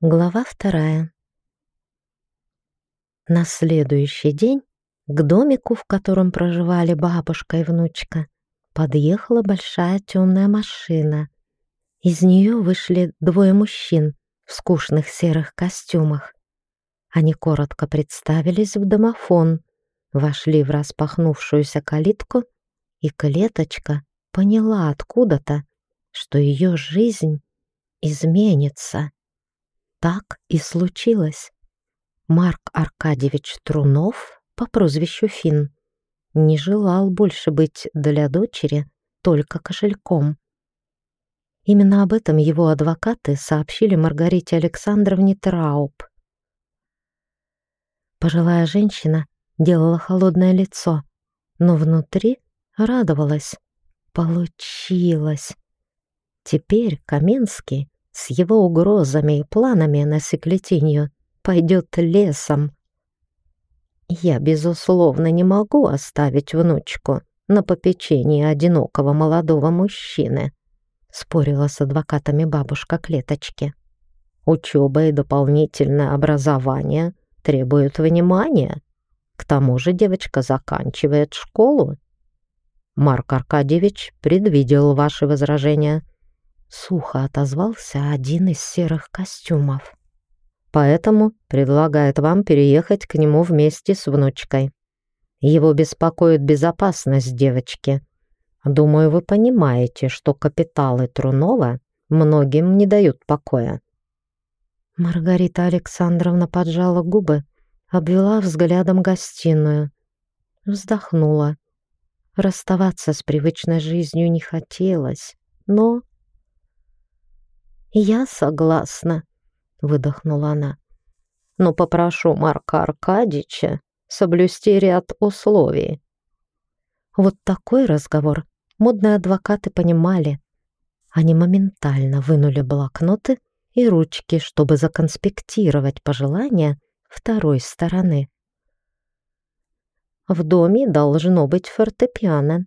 Глава вторая. На следующий день к домику, в котором проживали бабушка и внучка, подъехала большая темная машина. Из нее вышли двое мужчин в скучных серых костюмах. Они коротко представились в домофон, вошли в распахнувшуюся калитку, и клеточка поняла откуда-то, что ее жизнь изменится. Так и случилось. Марк Аркадьевич Трунов по прозвищу Фин не желал больше быть для дочери только кошельком. Именно об этом его адвокаты сообщили Маргарите Александровне Трауб. Пожилая женщина делала холодное лицо, но внутри радовалась. Получилось. Теперь Каменский с его угрозами и планами на секлетинью пойдет лесом. Я, безусловно, не могу оставить внучку на попечении одинокого молодого мужчины, спорила с адвокатами бабушка клеточки. Учеба и дополнительное образование требуют внимания. К тому же девочка заканчивает школу. Марк Аркадьевич предвидел ваши возражения — Сухо отозвался один из серых костюмов. Поэтому предлагает вам переехать к нему вместе с внучкой. Его беспокоит безопасность девочки. Думаю, вы понимаете, что капиталы Трунова многим не дают покоя. Маргарита Александровна поджала губы, обвела взглядом гостиную. Вздохнула. Расставаться с привычной жизнью не хотелось, но «Я согласна», — выдохнула она. «Но попрошу Марка Аркадьевича соблюсти ряд условий». Вот такой разговор модные адвокаты понимали. Они моментально вынули блокноты и ручки, чтобы законспектировать пожелания второй стороны. В доме должно быть фортепиано.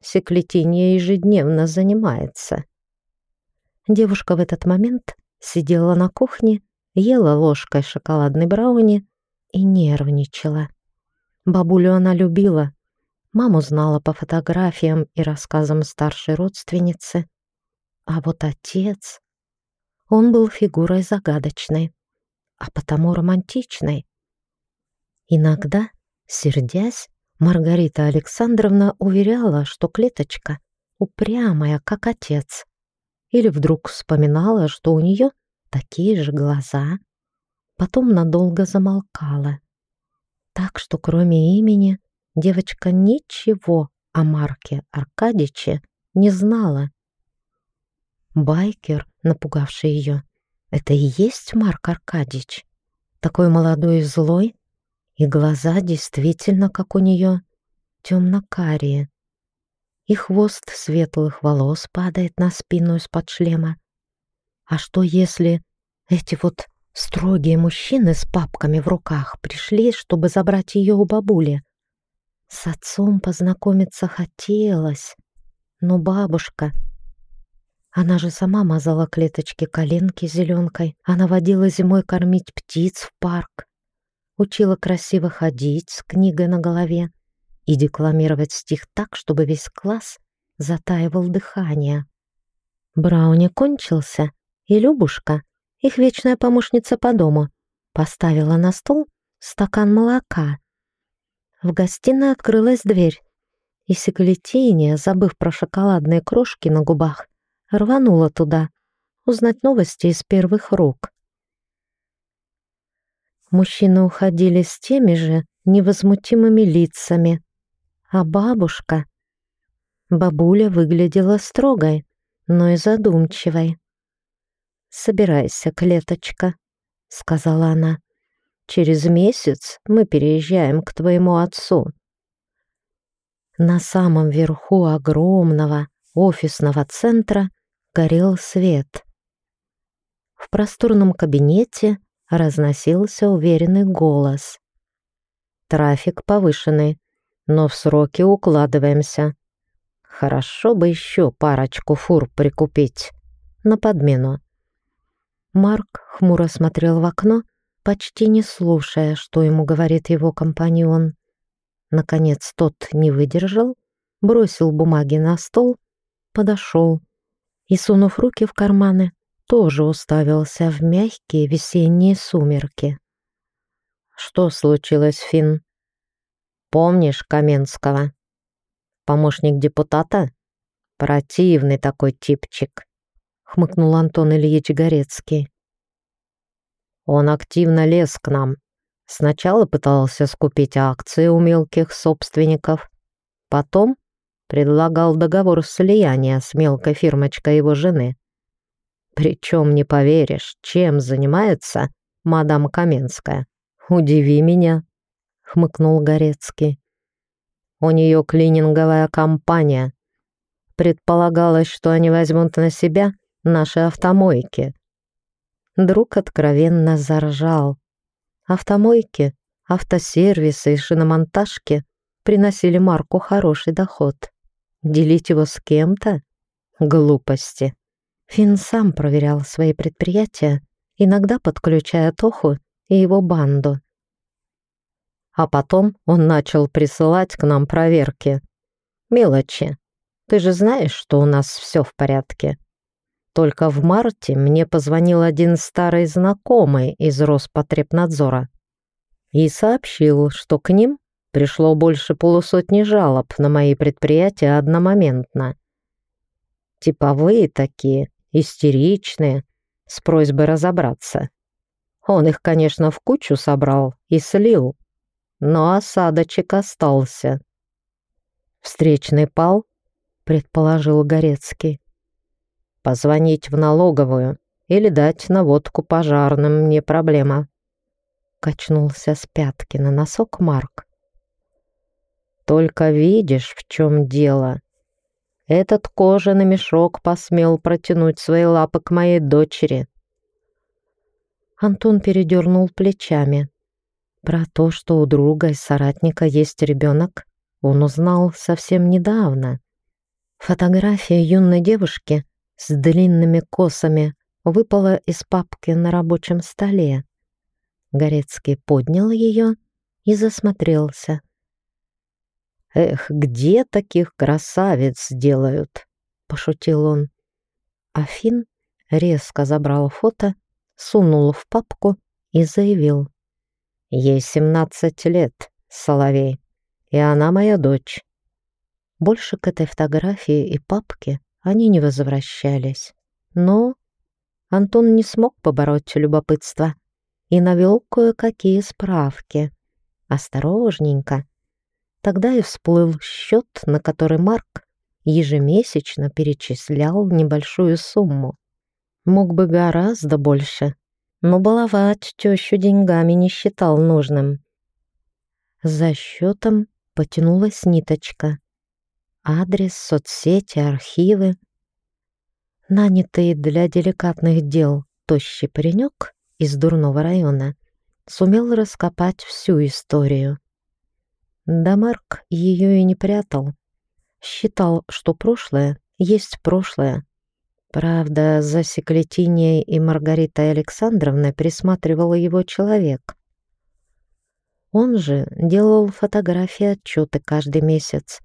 Секлетинья ежедневно занимается. Девушка в этот момент сидела на кухне, ела ложкой шоколадный брауни и нервничала. Бабулю она любила, маму знала по фотографиям и рассказам старшей родственницы. А вот отец... Он был фигурой загадочной, а потому романтичной. Иногда, сердясь, Маргарита Александровна уверяла, что клеточка упрямая, как отец или вдруг вспоминала, что у нее такие же глаза, потом надолго замолкала. Так что кроме имени девочка ничего о Марке Аркадиче не знала. Байкер, напугавший ее, это и есть Марк Аркадьевич, такой молодой и злой, и глаза действительно, как у нее, темно-карие и хвост светлых волос падает на спину из-под шлема. А что если эти вот строгие мужчины с папками в руках пришли, чтобы забрать ее у бабули? С отцом познакомиться хотелось, но бабушка... Она же сама мазала клеточки коленки зеленкой, она водила зимой кормить птиц в парк, учила красиво ходить с книгой на голове, и декламировать стих так, чтобы весь класс затаивал дыхание. Брауни кончился, и Любушка, их вечная помощница по дому, поставила на стол стакан молока. В гостиной открылась дверь, и Секлетиния, забыв про шоколадные крошки на губах, рванула туда, узнать новости из первых рук. Мужчины уходили с теми же невозмутимыми лицами, а бабушка? Бабуля выглядела строгой, но и задумчивой. «Собирайся, клеточка», — сказала она. «Через месяц мы переезжаем к твоему отцу». На самом верху огромного офисного центра горел свет. В просторном кабинете разносился уверенный голос. «Трафик повышенный но в сроки укладываемся. Хорошо бы еще парочку фур прикупить на подмену. Марк хмуро смотрел в окно, почти не слушая, что ему говорит его компаньон. Наконец тот не выдержал, бросил бумаги на стол, подошел и, сунув руки в карманы, тоже уставился в мягкие весенние сумерки. «Что случилось, Финн? Помнишь Каменского? Помощник депутата? Противный такой типчик», — хмыкнул Антон Ильич Горецкий. Он активно лез к нам. Сначала пытался скупить акции у мелких собственников, потом предлагал договор слияния с мелкой фирмочкой его жены. Причем, не поверишь, чем занимается мадам Каменская. Удиви меня, хмыкнул Горецкий. У нее клининговая компания. Предполагалось, что они возьмут на себя наши автомойки. Друг откровенно заржал. Автомойки, автосервисы и шиномонтажки приносили Марку хороший доход. Делить его с кем-то? Глупости. Финн сам проверял свои предприятия, иногда подключая Тоху и его банду. А потом он начал присылать к нам проверки. Мелочи. Ты же знаешь, что у нас все в порядке. Только в марте мне позвонил один старый знакомый из Роспотребнадзора и сообщил, что к ним пришло больше полусотни жалоб на мои предприятия одномоментно. Типовые такие, истеричные, с просьбой разобраться. Он их, конечно, в кучу собрал и слил, но осадочек остался. «Встречный пал?» — предположил Горецкий. «Позвонить в налоговую или дать наводку пожарным не проблема», — качнулся с пятки на носок Марк. «Только видишь, в чем дело. Этот кожаный мешок посмел протянуть свои лапы к моей дочери». Антон передернул плечами. Про то, что у друга и соратника есть ребенок, он узнал совсем недавно. Фотография юной девушки с длинными косами выпала из папки на рабочем столе. Горецкий поднял ее и засмотрелся. «Эх, где таких красавиц делают?» — пошутил он. Афин резко забрал фото, сунул в папку и заявил. «Ей семнадцать лет, Соловей, и она моя дочь». Больше к этой фотографии и папке они не возвращались. Но Антон не смог побороть любопытство и навел кое-какие справки. Осторожненько, Тогда и всплыл счет, на который Марк ежемесячно перечислял небольшую сумму. Мог бы гораздо больше, но баловать тещу деньгами не считал нужным. За счетом потянулась ниточка. Адрес, соцсети, архивы. Нанятый для деликатных дел тощий паренек из дурного района сумел раскопать всю историю. Да Марк ее и не прятал. Считал, что прошлое есть прошлое. Правда, за Секлетинией и Маргаритой Александровной присматривал его человек. Он же делал фотографии отчеты каждый месяц.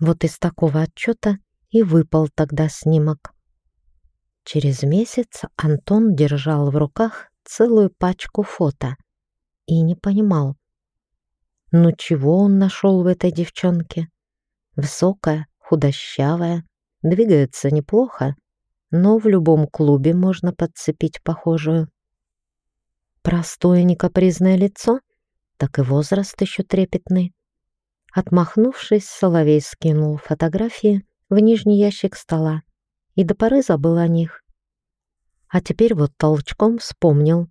Вот из такого отчета и выпал тогда снимок. Через месяц Антон держал в руках целую пачку фото и не понимал, ну чего он нашел в этой девчонке? Высокая, худощавая, двигается неплохо, но в любом клубе можно подцепить похожую. Простое некапризное лицо, так и возраст еще трепетный. Отмахнувшись, Соловей скинул фотографии в нижний ящик стола и до поры забыл о них. А теперь вот толчком вспомнил.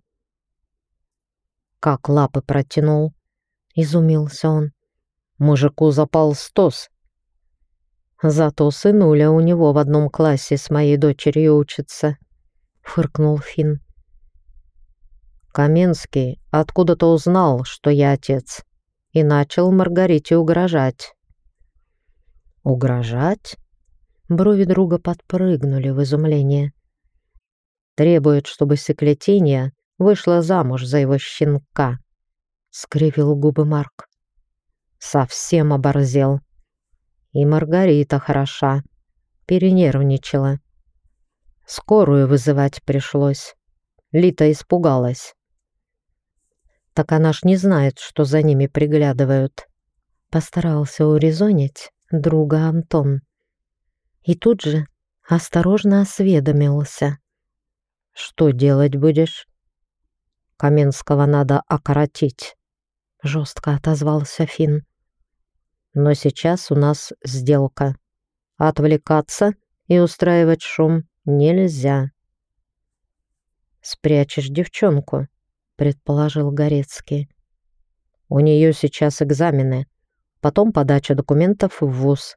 Как лапы протянул, — изумился он. «Мужику запал стос. Зато сынуля у него в одном классе с моей дочерью учится», — фыркнул Финн. Каменский откуда-то узнал, что я отец, и начал Маргарите угрожать. «Угрожать?» Брови друга подпрыгнули в изумление. Требует, чтобы Секлетинья вышла замуж за его щенка. Скривил губы Марк. Совсем оборзел. И Маргарита хороша. Перенервничала. Скорую вызывать пришлось. Лита испугалась. Так она ж не знает, что за ними приглядывают. Постарался урезонить друга Антон. И тут же осторожно осведомился. «Что делать будешь?» «Каменского надо окоротить», — жестко отозвался Финн. «Но сейчас у нас сделка. Отвлекаться и устраивать шум нельзя». «Спрячешь девчонку», — предположил Горецкий. «У нее сейчас экзамены, потом подача документов в ВУЗ.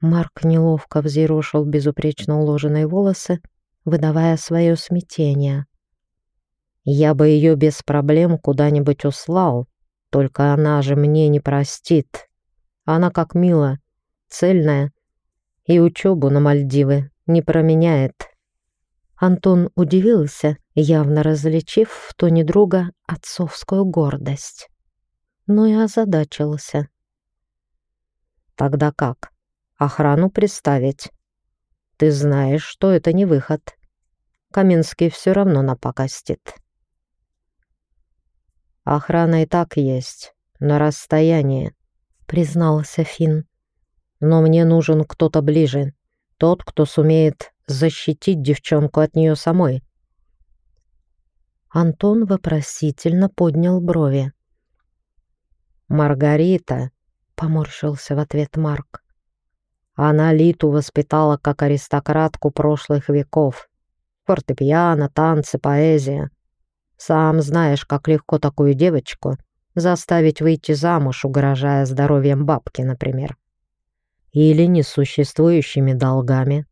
Марк неловко взъерошил безупречно уложенные волосы, выдавая свое смятение. «Я бы ее без проблем куда-нибудь услал, только она же мне не простит. Она как мила, цельная, и учебу на Мальдивы не променяет». Антон удивился, явно различив в тоне друга отцовскую гордость но и озадачился. «Тогда как? Охрану приставить? Ты знаешь, что это не выход. Каминский все равно напакостит». «Охрана и так есть, на расстоянии», — признался Финн. «Но мне нужен кто-то ближе, тот, кто сумеет защитить девчонку от нее самой». Антон вопросительно поднял брови. «Маргарита», — поморщился в ответ Марк. Она Литу воспитала как аристократку прошлых веков. Фортепиано, танцы, поэзия. Сам знаешь, как легко такую девочку заставить выйти замуж, угрожая здоровьем бабки, например. Или несуществующими долгами.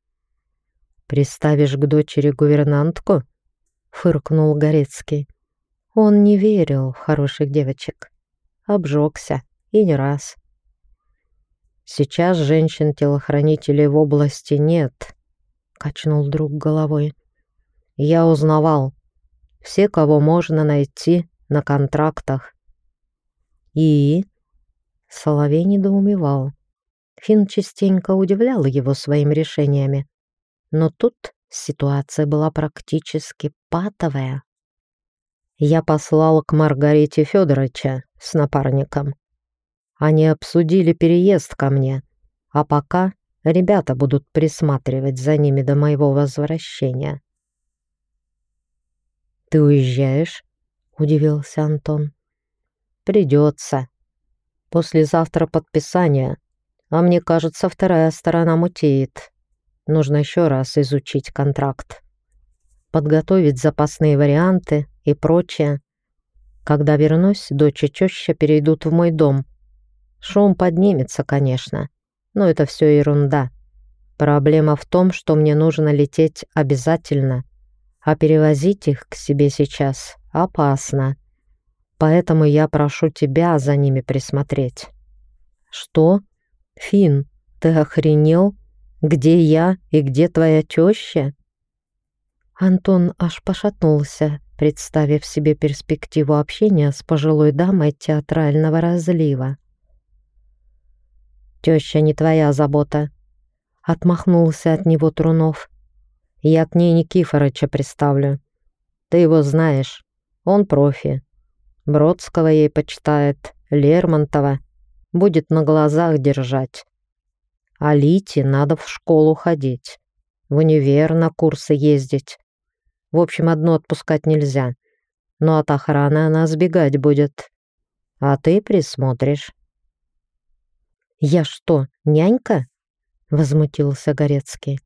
«Приставишь к дочери гувернантку?» — фыркнул Горецкий. Он не верил в хороших девочек обжегся, и не раз. Сейчас женщин-телохранителей в области нет, качнул друг головой. Я узнавал. Все, кого можно найти на контрактах. И... Соловей недоумевал. Финн частенько удивлял его своими решениями. Но тут ситуация была практически патовая. Я послал к Маргарите Федоровича с напарником. Они обсудили переезд ко мне, а пока ребята будут присматривать за ними до моего возвращения. «Ты уезжаешь?» — удивился Антон. «Придется. Послезавтра подписание, а мне кажется, вторая сторона мутеет. Нужно еще раз изучить контракт, подготовить запасные варианты и прочее. Когда вернусь, дочь и теща перейдут в мой дом. Шум поднимется, конечно, но это все ерунда. Проблема в том, что мне нужно лететь обязательно, а перевозить их к себе сейчас опасно. Поэтому я прошу тебя за ними присмотреть». «Что? Фин, ты охренел? Где я и где твоя теща?» Антон аж пошатнулся, представив себе перспективу общения с пожилой дамой театрального разлива. «Теща не твоя забота», — отмахнулся от него Трунов. «Я к ней Никифорыча представлю. Ты его знаешь, он профи. Бродского ей почитает, Лермонтова. Будет на глазах держать. А Лите надо в школу ходить, в универ на курсы ездить. В общем, одну отпускать нельзя. Но от охраны она сбегать будет. А ты присмотришь. «Я что, нянька?» — возмутился Горецкий.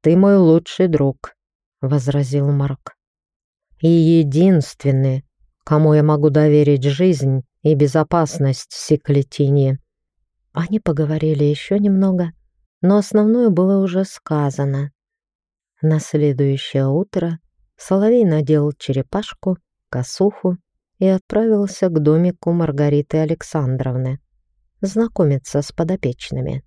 «Ты мой лучший друг», — возразил Марк. «И единственный, кому я могу доверить жизнь и безопасность Секлетини». Они поговорили еще немного, но основное было уже сказано. На следующее утро Соловей надел черепашку, косуху и отправился к домику Маргариты Александровны знакомиться с подопечными.